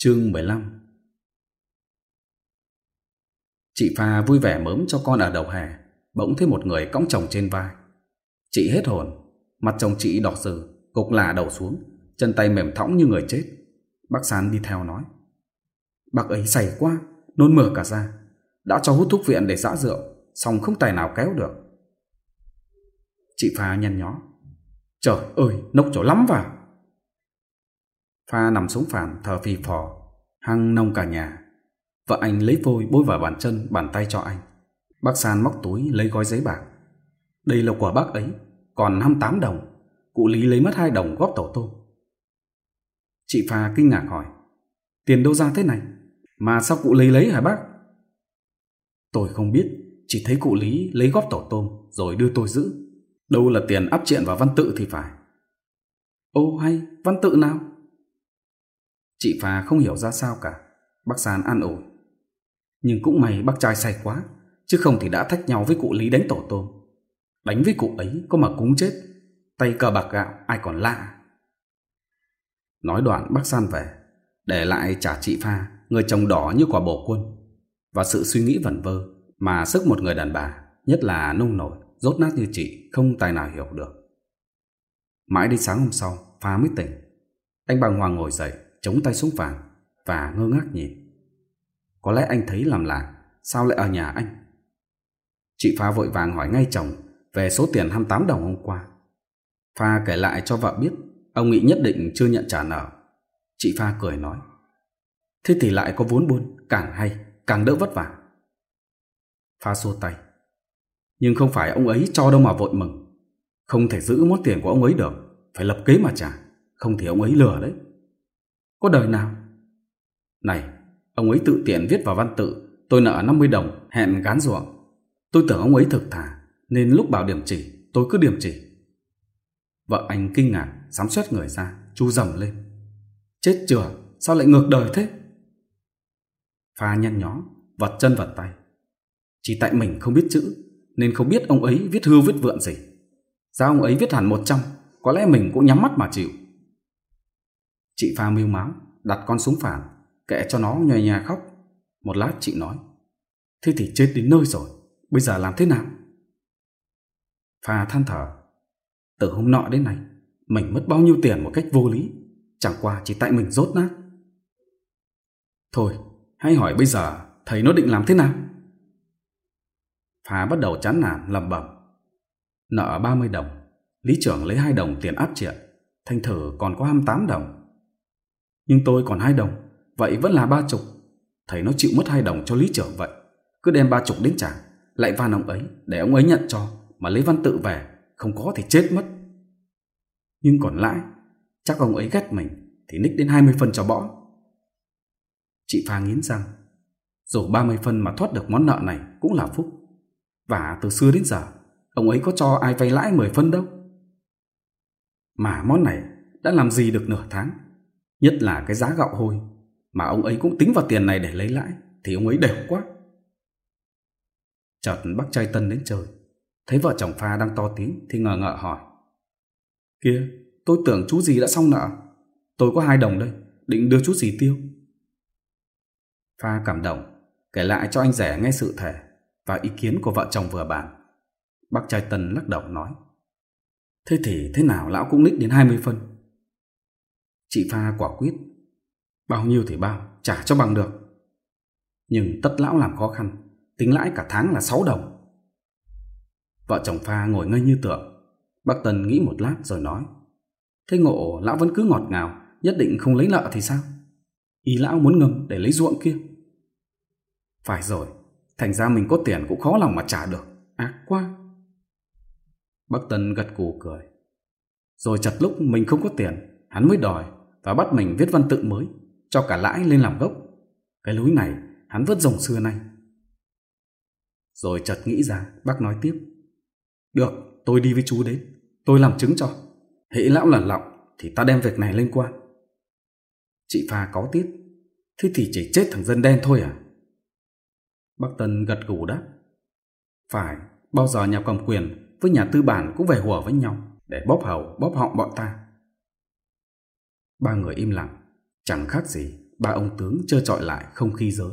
Chương 15 Chị Pha vui vẻ mớm cho con ở đầu hè, Bỗng thấy một người cõng chồng trên vai. Chị hết hồn, Mặt chồng chị đỏ sừ, Cục lả đầu xuống, Chân tay mềm thõng như người chết. Bác Sán đi theo nói, Bác ấy say quá, Nôn mửa cả ra Đã cho hút thuốc viện để giã rượu, Xong không tài nào kéo được. Chị Pha nhăn nhó, Trời ơi, nốc chỗ lắm vào Pha nằm xuống phản thờ phì phò, hăng nông cả nhà. Vợ anh lấy vôi bôi vào bàn chân, bàn tay cho anh. Bác San móc túi lấy gói giấy bạc. Đây là quả bác ấy, còn 58 đồng. Cụ Lý lấy mất hai đồng góp tổ tôm. Chị Pha kinh ngạc hỏi, tiền đâu ra thế này? Mà sao cụ Lý lấy hả bác? Tôi không biết, chỉ thấy cụ Lý lấy góp tổ tôm rồi đưa tôi giữ. Đâu là tiền áp triện vào văn tự thì phải. Ô hay, văn tự nào? Chị pha không hiểu ra sao cả. Bác san an ổn Nhưng cũng may bác trai say quá Chứ không thì đã thách nhau với cụ Lý đánh tổ tôm. Đánh với cụ ấy có mà cúng chết Tay cờ bạc gạo ai còn lạ. Nói đoạn bác San về Để lại trả chị Pha Người chồng đỏ như quả bổ quân. Và sự suy nghĩ vẩn vơ Mà sức một người đàn bà Nhất là nông nổi, rốt nát như chị Không tài nào hiểu được. Mãi đến sáng hôm sau pha mới tỉnh. Anh bàng hoàng ngồi dậy chống tay xuống vàng và ngơ ngác nhìn. Có lẽ anh thấy làm lạ, sao lại ở nhà anh? Chị Pha vội vàng hỏi ngay chồng về số tiền 28 đồng hôm qua. Pha kể lại cho vợ biết, ông Nghị nhất định chưa nhận trả nợ. Chị Pha cười nói, thế thì lại có vốn buôn, càng hay, càng đỡ vất vả. Pha xua tay, nhưng không phải ông ấy cho đâu mà vội mừng. Không thể giữ món tiền của ông ấy được, phải lập kế mà trả, không thì ông ấy lừa đấy có đời nào. Này, ông ấy tự tiện viết vào văn tự, tôi nợ 50 đồng, hẹn gán ruộng. Tôi tưởng ông ấy thực thà, nên lúc bảo điểm chỉ, tôi cứ điểm chỉ. Vợ anh kinh ngạc, sám xét người ra, chu dầm lên. Chết chừa, sao lại ngược đời thế? Pha nhăn nhó, vật chân vật tay. Chỉ tại mình không biết chữ, nên không biết ông ấy viết hư viết vượn gì. Ra ông ấy viết hẳn một trăm, có lẽ mình cũng nhắm mắt mà chịu. Chị pha mêu máu, đặt con súng phản, kệ cho nó nhòe nhà khóc. Một lát chị nói, thế thì chết đến nơi rồi, bây giờ làm thế nào? Pha than thở, từ hôm nọ đến nay, mình mất bao nhiêu tiền một cách vô lý, chẳng qua chỉ tại mình rốt nát. Thôi, hãy hỏi bây giờ thầy nó định làm thế nào? pha bắt đầu chán nản lầm bẩm Nợ 30 đồng, lý trưởng lấy hai đồng tiền áp triện, thanh thử còn có 28 đồng. Nhưng tôi còn hai đồng, vậy vẫn là ba chục. Thầy nó chịu mất hai đồng cho lý trở vậy. Cứ đem ba chục đến trả, lại van ông ấy, để ông ấy nhận cho, mà lấy văn tự về, không có thì chết mất. Nhưng còn lãi, chắc ông ấy ghét mình, thì nick đến 20 phân cho bỏ. Chị Pha nghiến răng, dù 30 phân mà thoát được món nợ này cũng là phúc. Và từ xưa đến giờ, ông ấy có cho ai vay lãi 10 phân đâu. Mà món này đã làm gì được nửa tháng Nhất là cái giá gạo hôi mà ông ấy cũng tính vào tiền này để lấy lãi thì ông ấy đều quá. Chợt bác trai tân đến trời thấy vợ chồng pha đang to tiếng thì ngờ ngợ hỏi. Kia, tôi tưởng chú gì đã xong nợ. Tôi có hai đồng đây, định đưa chút gì tiêu. Pha cảm động, kể lại cho anh rể nghe sự thể và ý kiến của vợ chồng vừa bàn. Bác trai Tân lắc đầu nói. Thế thì thế nào lão cũng nít đến 20 phân. Chị Pha quả quyết Bao nhiêu thì bao, Trả cho bằng được. Nhưng tất lão làm khó khăn, Tính lãi cả tháng là 6 đồng. Vợ chồng Pha ngồi ngây như tượng. Bác Tân nghĩ một lát rồi nói, Thế ngộ, lão vẫn cứ ngọt ngào, Nhất định không lấy nợ thì sao? Ý lão muốn ngâm để lấy ruộng kia. Phải rồi, Thành ra mình có tiền cũng khó lòng mà trả được. Ác quá. Bác Tân gật cù cười. Rồi chật lúc mình không có tiền, Hắn mới đòi và bắt mình viết văn tự mới cho cả lãi lên làm gốc. Cái lối này hắn vớt rồng xưa nay. Rồi chợt nghĩ ra, bác nói tiếp. Được, tôi đi với chú đến, tôi làm chứng cho. Hễ lão lẩn lọng thì ta đem việc này lên quan. Chị pha có tiết, thế thì chỉ chết thằng dân đen thôi à? Bác Tân gật gù đáp. Phải, bao giờ nhà cầm quyền với nhà tư bản cũng về hùa với nhau để bóp hầu, bóp họng bọn ta. Ba người im lặng, chẳng khác gì ba ông tướng chơi trọi lại không khí giới,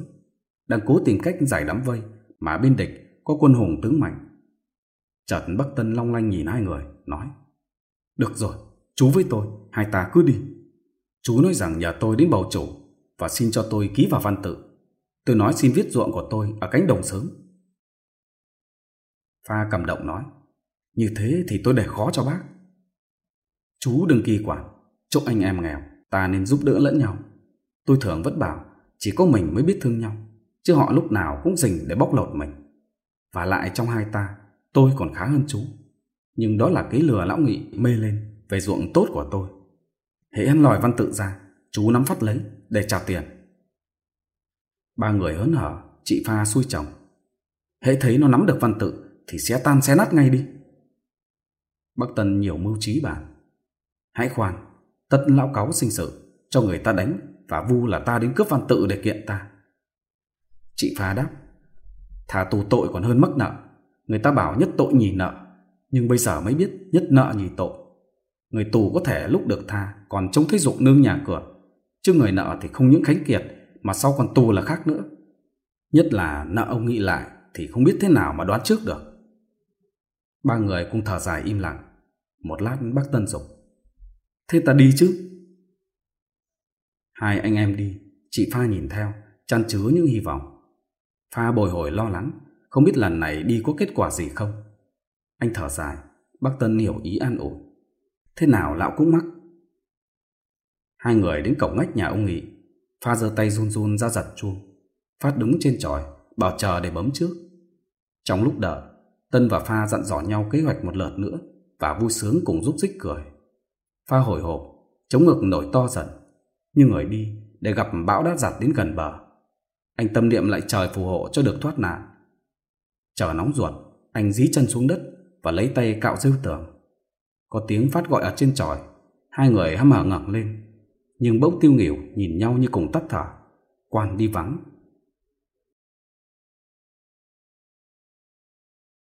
đang cố tìm cách giải đám vây mà bên địch có quân hùng tướng mạnh. Chợt Bắc Tân long lanh nhìn hai người, nói Được rồi, chú với tôi, hai ta cứ đi. Chú nói rằng nhà tôi đến bầu chủ và xin cho tôi ký vào văn tự. Tôi nói xin viết ruộng của tôi ở cánh đồng sớm. Pha cầm động nói Như thế thì tôi để khó cho bác. Chú đừng kỳ quản chúc anh em nghèo, ta nên giúp đỡ lẫn nhau. Tôi thường vẫn bảo chỉ có mình mới biết thương nhau, chứ họ lúc nào cũng dình để bóc lột mình. Và lại trong hai ta, tôi còn khá hơn chú. Nhưng đó là cái lừa lão nghị mê lên về ruộng tốt của tôi. Hễ hắn lòi văn tự ra, chú nắm phát lấy để trả tiền. Ba người hớn hở, chị pha xui chồng. Hễ thấy nó nắm được văn tự thì sẽ tan xé nát ngay đi. Bắc tân nhiều mưu trí bản hãy khoan tất lão cáo sinh sự, cho người ta đánh, và vu là ta đến cướp văn tự để kiện ta. Chị pha đáp thả tù tội còn hơn mắc nợ. Người ta bảo nhất tội nhì nợ, nhưng bây giờ mới biết nhất nợ nhì tội. Người tù có thể lúc được tha, còn trông thấy dụng nương nhà cửa. Chứ người nợ thì không những khánh kiệt, mà sau còn tù là khác nữa. Nhất là nợ ông nghĩ lại, thì không biết thế nào mà đoán trước được. Ba người cùng thở dài im lặng. Một lát bác tân dục Thế ta đi chứ. Hai anh em đi, chị Pha nhìn theo, chăn chứa những hy vọng. Pha bồi hồi lo lắng, không biết lần này đi có kết quả gì không. Anh thở dài, bác Tân hiểu ý an ủi. Thế nào lão cũng mắc. Hai người đến cổng ngách nhà ông Nghị, Pha giơ tay run run ra giật chuông. Phát đứng trên tròi, bảo chờ để bấm trước. Trong lúc đợi, Tân và Pha dặn dò nhau kế hoạch một lượt nữa và vui sướng cùng giúp dích cười pha hồi hộp, chống ngực nổi to dần, như người đi để gặp bão đã giặt đến gần bờ. Anh tâm niệm lại trời phù hộ cho được thoát nạn. Chờ nóng ruột, anh dí chân xuống đất và lấy tay cạo rêu tường. Có tiếng phát gọi ở trên tròi, hai người hăm hở ngẩng lên. Nhưng bỗng tiêu nghỉu nhìn nhau như cùng tắt thở. Quan đi vắng,